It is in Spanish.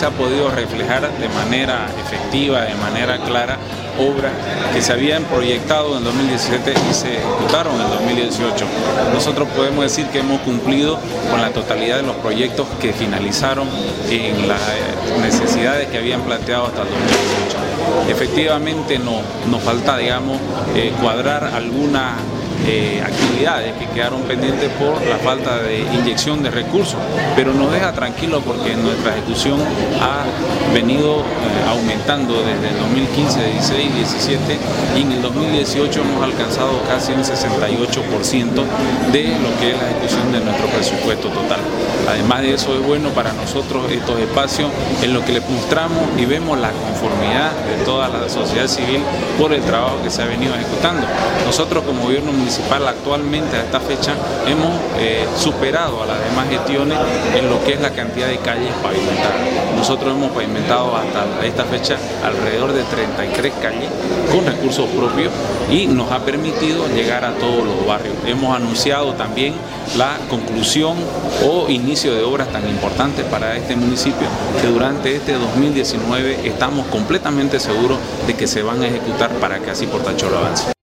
se ha podido reflejar de manera efectiva, de manera clara, obras que se habían proyectado en 2017 y se ejecutaron en 2018. Nosotros podemos decir que hemos cumplido con la totalidad de los proyectos que finalizaron en las necesidades que habían planteado hasta el 2018. Efectivamente no, nos falta, digamos, eh, cuadrar alguna eh, actividades que quedaron pendientes por la falta de inyección de recursos, pero nos deja tranquilo porque nuestra ejecución ha venido eh, aumentando desde el 2015, 16, 17 y en el 2018 hemos alcanzado casi un 68% de lo que es la ejecución de nuestro presupuesto total. Además de eso es bueno para nosotros estos espacios en lo que le mostramos y vemos la conformidad de toda la sociedad civil por el trabajo que se ha venido ejecutando. Nosotros como gobierno municipal actualmente a esta fecha hemos eh, superado a las demás gestiones en lo que es la cantidad de calles pavimentadas. Nosotros hemos pavimentado hasta esta fecha alrededor de 33 calles con recursos propios y nos ha permitido llegar a todos los barrios. Hemos anunciado también la conclusión o inicio de obras tan importantes para este municipio que durante este 2019 estamos completamente seguros de que se van a ejecutar para que así Portacholo avance.